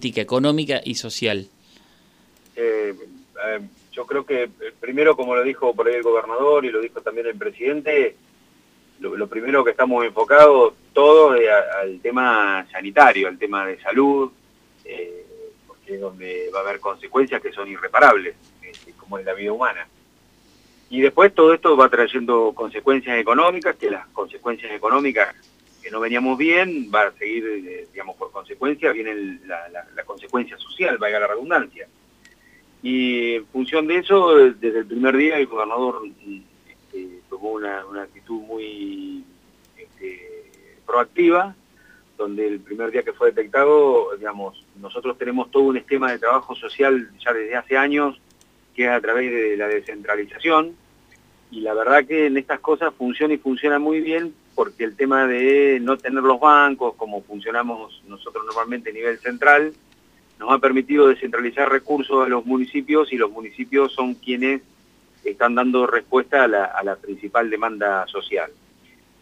económica y social? Eh, eh, yo creo que eh, primero, como lo dijo por ahí el gobernador y lo dijo también el presidente, lo, primero que estamos enfocados todos es al tema sanitario, al tema de salud, porque es donde va a haber consecuencias que son irreparables, como en la vida humana. Y después todo esto va trayendo consecuencias económicas, que las consecuencias económicas no veníamos bien, va a seguir, eh, digamos, por consecuencia, viene la, consecuencia social, vaya la redundancia. Y en función de eso, desde el primer día el gobernador este, tomó una, actitud muy este, proactiva, donde el primer día que fue detectado, digamos, nosotros tenemos todo un esquema de trabajo social ya desde hace años, que es a través de la descentralización, y la verdad que en estas cosas funciona y funciona muy bien porque el tema de no tener los bancos, como funcionamos nosotros normalmente a nivel central, nos ha permitido descentralizar recursos a los municipios y los municipios son quienes están dando respuesta a la, principal demanda social.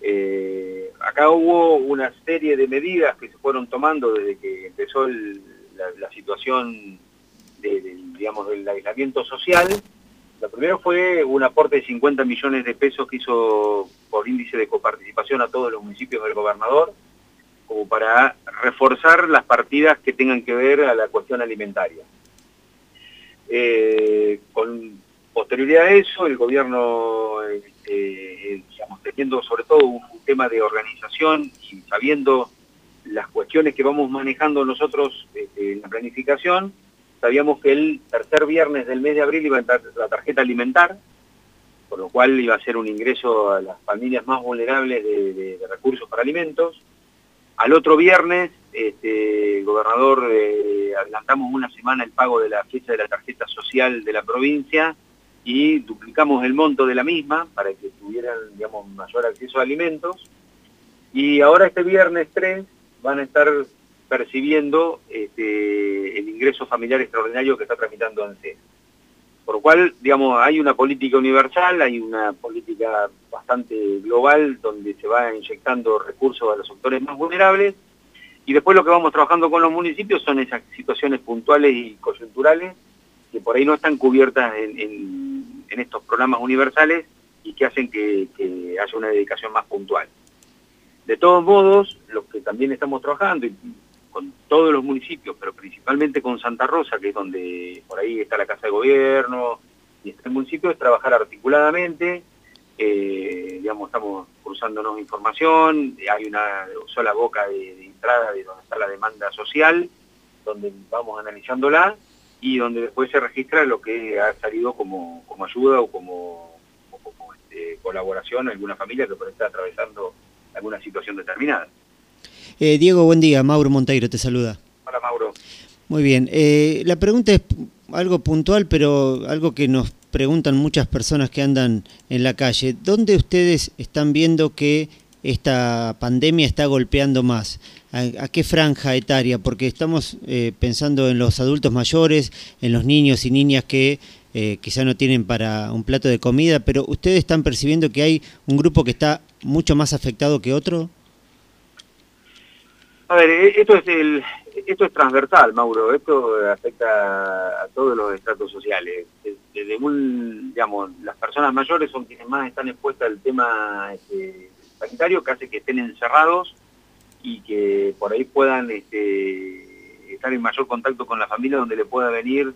Eh, acá hubo una serie de medidas que se fueron tomando desde que empezó la, situación del aislamiento social, lo primero fue un aporte de 50 millones de pesos que hizo por índice de coparticipación a todos los municipios del gobernador, como para reforzar las partidas que tengan que ver a la cuestión alimentaria. Eh, con posterioridad a eso, el gobierno, este, digamos, teniendo sobre todo un, tema de organización y sabiendo las cuestiones que vamos manejando nosotros este, en la planificación, sabíamos que el tercer viernes del mes de abril iba a entrar la tarjeta alimentar, por lo cual iba a ser un ingreso a las familias más vulnerables de, recursos para alimentos. Al otro viernes, este, gobernador, eh, adelantamos una semana el pago de la fecha de la tarjeta social de la provincia y duplicamos el monto de la misma para que tuvieran digamos, mayor acceso a alimentos. Y ahora este viernes 3 van a estar percibiendo este, el ingreso familiar extraordinario que está tramitando ANSES. Por lo cual, digamos, hay una política universal, hay una política bastante global donde se va inyectando recursos a los sectores más vulnerables y después lo que vamos trabajando con los municipios son esas situaciones puntuales y coyunturales que por ahí no están cubiertas en, estos programas universales y que hacen que haya una dedicación más puntual. De todos modos, lo que también estamos trabajando, y con todos los municipios, pero principalmente con Santa Rosa, que es donde por ahí está la Casa de Gobierno, y este municipio es trabajar articuladamente, eh, digamos, estamos cruzándonos información, hay una sola boca de, entrada de donde está la demanda social, donde vamos analizándola, y donde después se registra lo que ha salido como, ayuda o como, este, colaboración a alguna familia que por está atravesando alguna situación determinada. Eh, Diego, buen día. Mauro Monteiro te saluda. Hola, Mauro. Muy bien. Eh, la pregunta es algo puntual, pero algo que nos preguntan muchas personas que andan en la calle. ¿Dónde ustedes están viendo que esta pandemia está golpeando más? ¿A, qué franja etaria? Porque estamos eh, pensando en los adultos mayores, en los niños y niñas que quizá no tienen para un plato de comida, pero ¿ustedes están percibiendo que hay un grupo que está mucho más afectado que otro? A ver, eh, esto es, el, esto es transversal, Mauro, esto afecta a todos los estratos sociales. Desde un, digamos, las personas mayores son quienes más están expuestas al tema este, sanitario, que hace que estén encerrados y que por ahí puedan este, estar en mayor contacto con la familia donde le pueda venir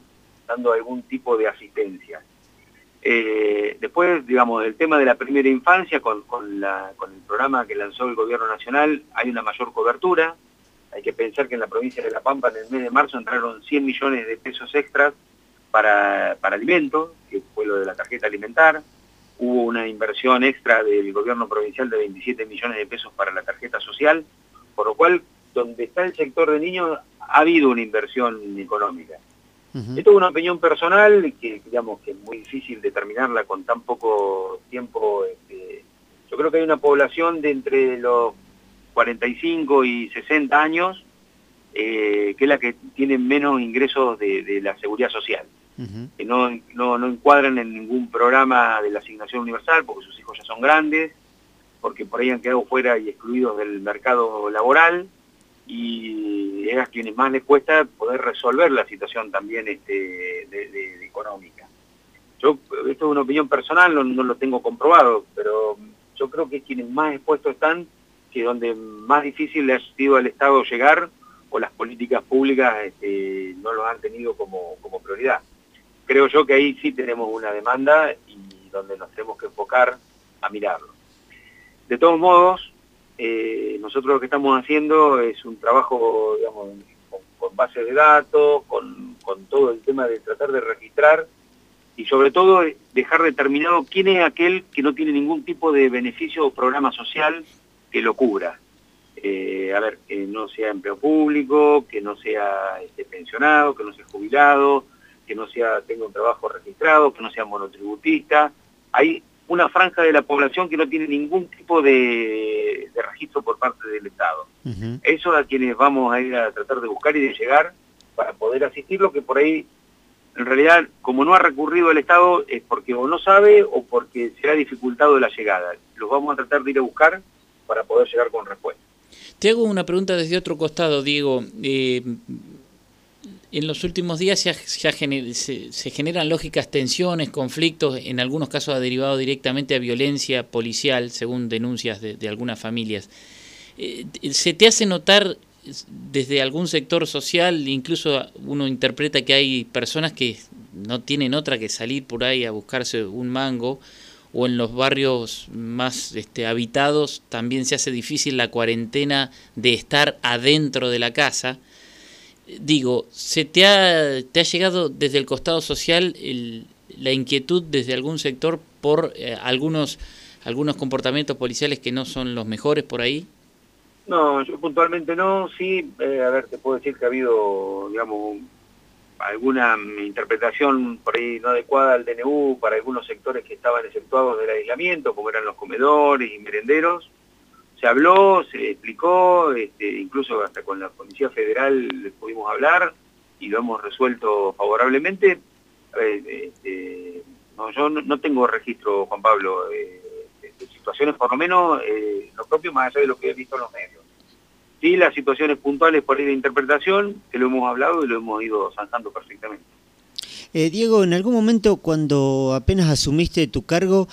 dando algún tipo de asistencia. Eh, después, digamos, el tema de la primera infancia, con, el programa que lanzó el Gobierno Nacional, hay una mayor cobertura. Hay que pensar que en la provincia de La Pampa en el mes de marzo entraron 100 millones de pesos extras para, alimentos, que fue lo de la tarjeta alimentar. Hubo una inversión extra del gobierno provincial de 27 millones de pesos para la tarjeta social, por lo cual, donde está el sector de niños, ha habido una inversión económica. Esto es una opinión personal que digamos que es muy difícil determinarla con tan poco tiempo. Este, yo creo que hay una población de entre los 45 y 60 años eh, que es la que tiene menos ingresos de, la seguridad social, que no, no, no encuadran en ningún programa de la asignación universal porque sus hijos ya son grandes, porque por ahí han quedado fuera y excluidos del mercado laboral y es quienes más les cuesta poder resolver la situación también este, económica. Yo, esto es una opinión personal, no, lo tengo comprobado, pero yo creo que quienes más expuestos están, que donde más difícil le ha sido al Estado llegar, o las políticas públicas este, no lo han tenido como, como prioridad. Creo yo que ahí sí tenemos una demanda y donde nos tenemos que enfocar a mirarlo. De todos modos, eh, nosotros lo que estamos haciendo es un trabajo, digamos, con, bases de datos, con, todo el tema de tratar de registrar y sobre todo dejar determinado quién es aquel que no tiene ningún tipo de beneficio o programa social que lo cubra. Eh, a ver, que no sea empleo público, que no sea este, pensionado, que no sea jubilado, que no sea tenga un trabajo registrado, que no sea monotributista. Hay una franja de la población que no tiene ningún tipo de, registro por parte del Estado. Eso a quienes vamos a ir a tratar de buscar y de llegar para poder asistirlo, que por ahí, en realidad, como no ha recurrido el Estado, es porque o no sabe o porque se ha dificultado la llegada. Los vamos a tratar de ir a buscar para poder llegar con respuesta. Te hago una pregunta desde otro costado, Diego. Eh, en los últimos días se, generan lógicas tensiones, conflictos, en algunos casos ha derivado directamente a violencia policial, según denuncias de, algunas familias. Eh, ¿Se te hace notar desde algún sector social, incluso uno interpreta que hay personas que no tienen otra que salir por ahí a buscarse un mango, o en los barrios más este, habitados también se hace difícil la cuarentena de estar adentro de la casa? Digo, ¿se te ha, te ha llegado desde el costado social la inquietud desde algún sector por eh, algunos, algunos comportamientos policiales que no son los mejores por ahí? No, yo puntualmente no, sí, eh, a ver, te puedo decir que ha habido, digamos, alguna interpretación por ahí no adecuada al DNU para algunos sectores que estaban exceptuados del aislamiento, como eran los comedores y merenderos, se habló, se explicó, este, incluso hasta con la Policía Federal pudimos hablar y lo hemos resuelto favorablemente. Este, yo no, tengo registro, Juan Pablo, eh, de situaciones por lo menos eh, lo propio más allá de lo que he visto en los medios. Sí, las situaciones puntuales por ahí de interpretación, que lo hemos hablado y lo hemos ido zanjando perfectamente. Eh, Diego, en algún momento cuando apenas asumiste tu cargo,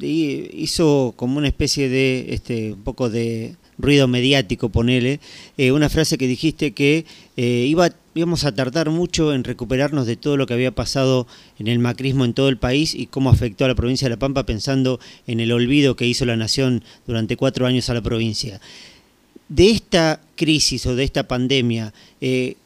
hizo como una especie de, este, un poco de ruido mediático, ponele, eh, una frase que dijiste que eh, iba, íbamos a tardar mucho en recuperarnos de todo lo que había pasado en el macrismo en todo el país y cómo afectó a la provincia de La Pampa pensando en el olvido que hizo la nación durante cuatro años a la provincia. De esta crisis o de esta pandemia, eh,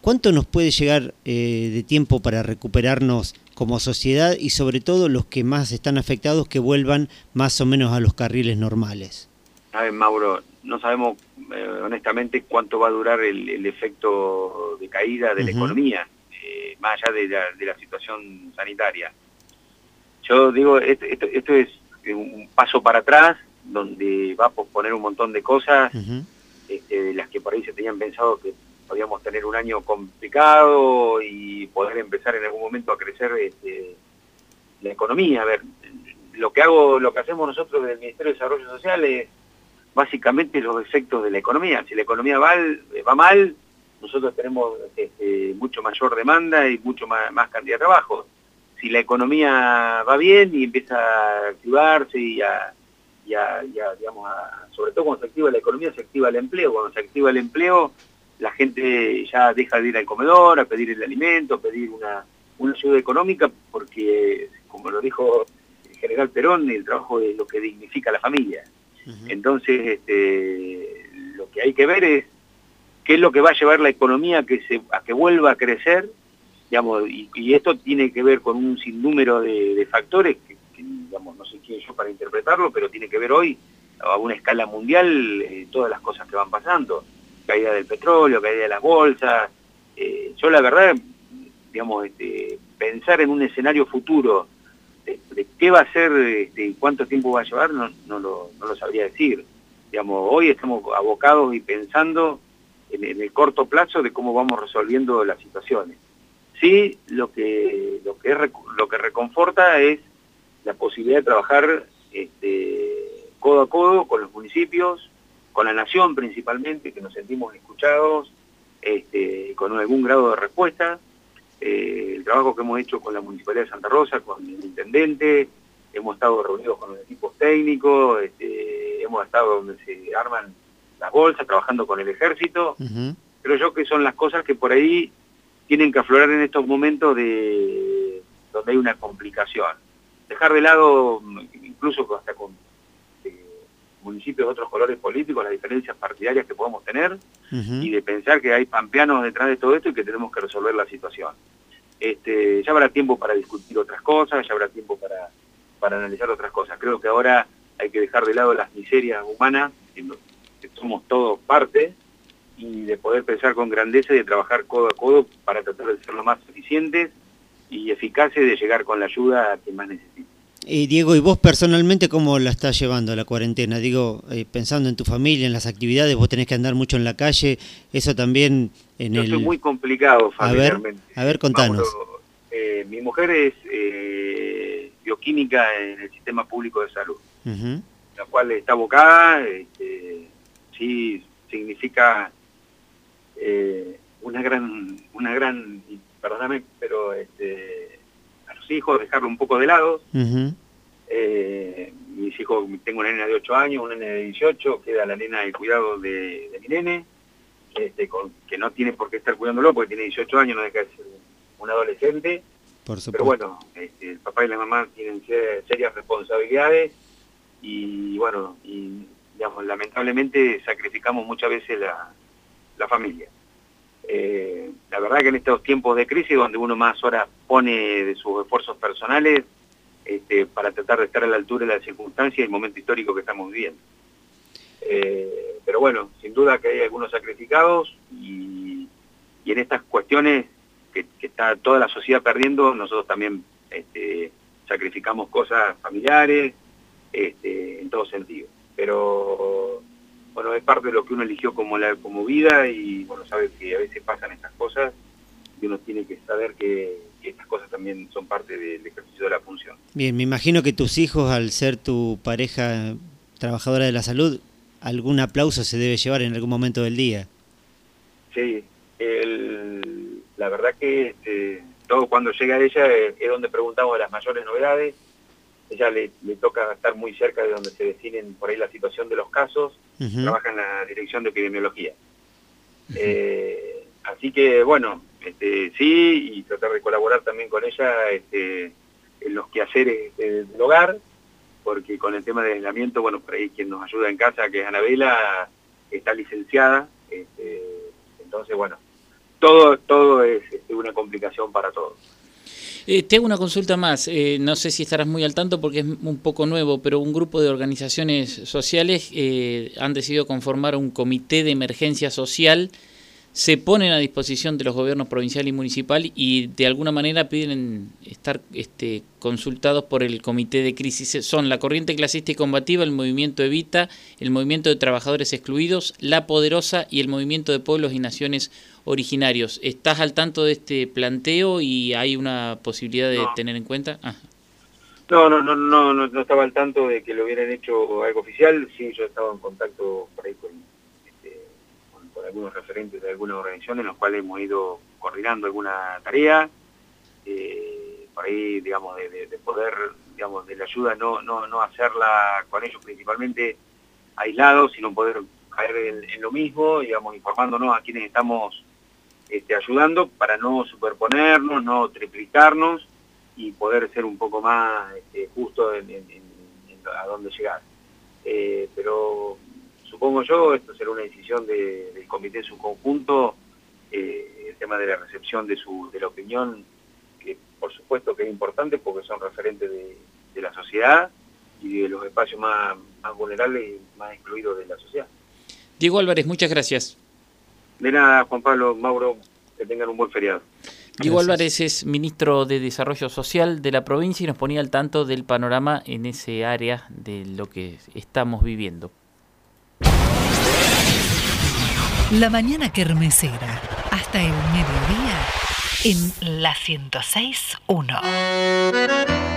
¿cuánto nos puede llegar de tiempo para recuperarnos como sociedad y sobre todo los que más están afectados que vuelvan más o menos a los carriles normales? Ver, Mauro, no sabemos eh, honestamente cuánto va a durar el, efecto de caída de la economía, eh, más allá de la, situación sanitaria. Yo digo, esto, esto, es un paso para atrás, donde va a posponer un montón de cosas, este, de las que por ahí se tenían pensado que podíamos tener un año complicado y poder empezar en algún momento a crecer este, la economía. A ver, lo que hago, lo que hacemos nosotros del Ministerio de Desarrollo Social es básicamente los efectos de la economía. Si la economía va, mal, nosotros tenemos este, mucho mayor demanda y mucho más, más, cantidad de trabajo. Si la economía va bien y empieza a activarse y a, digamos, sobre todo cuando se activa la economía, se activa el empleo. Cuando se activa el empleo, la gente ya deja de ir al comedor, a pedir el alimento, a pedir una, una ayuda económica, porque, como lo dijo el general Perón, el trabajo es lo que dignifica a la familia. Entonces, este, lo que hay que ver es qué es lo que va a llevar la economía a que, se, a que vuelva a crecer, digamos, y, esto tiene que ver con un sinnúmero de, factores, que, digamos, no sé quién yo para interpretarlo, pero tiene que ver hoy a una escala mundial eh, todas las cosas que van pasando caída del petróleo, caída de las bolsas. Eh, yo la verdad, digamos, este, pensar en un escenario futuro de, qué va a ser este, y cuánto tiempo va a llevar, no, lo sabría decir. Digamos, hoy estamos abocados y pensando en, el corto plazo de cómo vamos resolviendo las situaciones. Sí, lo que, lo que, es, lo que reconforta es la posibilidad de trabajar este, codo a codo con los municipios, con la nación principalmente, que nos sentimos escuchados, este, con algún grado de respuesta. Eh, el trabajo que hemos hecho con la Municipalidad de Santa Rosa, con el Intendente, hemos estado reunidos con los equipos técnicos, este, hemos estado donde se arman las bolsas, trabajando con el ejército. Creo yo que son las cosas que por ahí tienen que aflorar en estos momentos de donde hay una complicación. Dejar de lado, incluso hasta con municipios de otros colores políticos, las diferencias partidarias que podemos tener y de pensar que hay pampeanos detrás de todo esto y que tenemos que resolver la situación. Este, ya habrá tiempo para discutir otras cosas, ya habrá tiempo para, para analizar otras cosas. Creo que ahora hay que dejar de lado las miserias humanas, que, somos todos parte, y de poder pensar con grandeza y de trabajar codo a codo para tratar de ser lo más eficientes y eficaces de llegar con la ayuda a quien más necesita. Y Diego, ¿y vos personalmente cómo la estás llevando la cuarentena? Digo, eh, pensando en tu familia, en las actividades, vos tenés que andar mucho en la calle, eso también en Yo el... soy muy complicado familiarmente. A ver, a ver contanos. Eh, mi mujer es eh, bioquímica en el sistema público de salud, la cual está abocada, este, sí significa una gran, una gran, perdóname, pero este, hijos, dejarlo un poco de lado. Eh, mis hijos, tengo una nena de 8 años, una nena de 18, queda la nena de cuidado de, mi nene, este, que no tiene por qué estar cuidándolo porque tiene 18 años, no deja de ser un adolescente. Pero bueno, este, el papá y la mamá tienen serias responsabilidades y bueno, y digamos, lamentablemente sacrificamos muchas veces la, la familia. Eh, la verdad que en estos tiempos de crisis, donde uno más horas pone de sus esfuerzos personales este, para tratar de estar a la altura de las circunstancias y el momento histórico que estamos viviendo. Eh, pero bueno, sin duda que hay algunos sacrificados y, en estas cuestiones que, está toda la sociedad perdiendo, nosotros también este, sacrificamos cosas familiares, este, en todo sentido. Pero bueno, es parte de lo que uno eligió como, la, como vida y bueno, sabe que a veces pasan estas cosas y uno tiene que saber que, estas cosas también son parte del ejercicio de la función. Bien, me imagino que tus hijos, al ser tu pareja trabajadora de la salud, algún aplauso se debe llevar en algún momento del día. Sí, la verdad que este, todo cuando llega ella es, es donde preguntamos las mayores novedades, ella le, toca estar muy cerca de donde se definen por ahí la situación de los casos, trabaja en la dirección de epidemiología. Eh, así que bueno, este, sí, y tratar de colaborar también con ella este, en los quehaceres del hogar, porque con el tema del aislamiento, bueno, por ahí quien nos ayuda en casa, que es Anabela, está licenciada, este, entonces bueno, todo, todo es este, una complicación para todos. Eh, te hago una consulta más, eh, no sé si estarás muy al tanto porque es un poco nuevo, pero un grupo de organizaciones sociales eh, han decidido conformar un comité de emergencia social, se ponen a disposición de los gobiernos provincial y municipal y de alguna manera piden estar este, consultados por el comité de crisis. Son la Corriente Clasista y Combativa, el Movimiento Evita, el Movimiento de Trabajadores Excluidos, La Poderosa y el Movimiento de Pueblos y Naciones originarios. ¿Estás al tanto de este planteo y hay una posibilidad de tener en cuenta? Ah. No, no, no, no, no, estaba al tanto de que lo hubieran hecho algo oficial. Sí, yo estaba en contacto por ahí con, algunos referentes de algunas organizaciones en los cuales hemos ido coordinando alguna tarea. Eh, por ahí, digamos, de, poder, digamos, de la ayuda, no, no, no hacerla con ellos principalmente aislados, sino poder caer en, en, lo mismo, digamos, informándonos a quienes estamos este, ayudando para no superponernos, no triplicarnos y poder ser un poco más este, justo en, a dónde llegar. Eh, pero supongo yo, esto será una decisión del comité en su conjunto, eh, el tema de la recepción de, su, de la opinión, que por supuesto que es importante porque son referentes de, la sociedad y de los espacios más, más vulnerables y más excluidos de la sociedad. Diego Álvarez, muchas gracias. De nada, Juan Pablo, Mauro, que tengan un buen feriado. Diego Álvarez es ministro de Desarrollo Social de la provincia y nos ponía al tanto del panorama en ese área de lo que estamos viviendo. La mañana kermesera, hasta el mediodía, en la 106.1.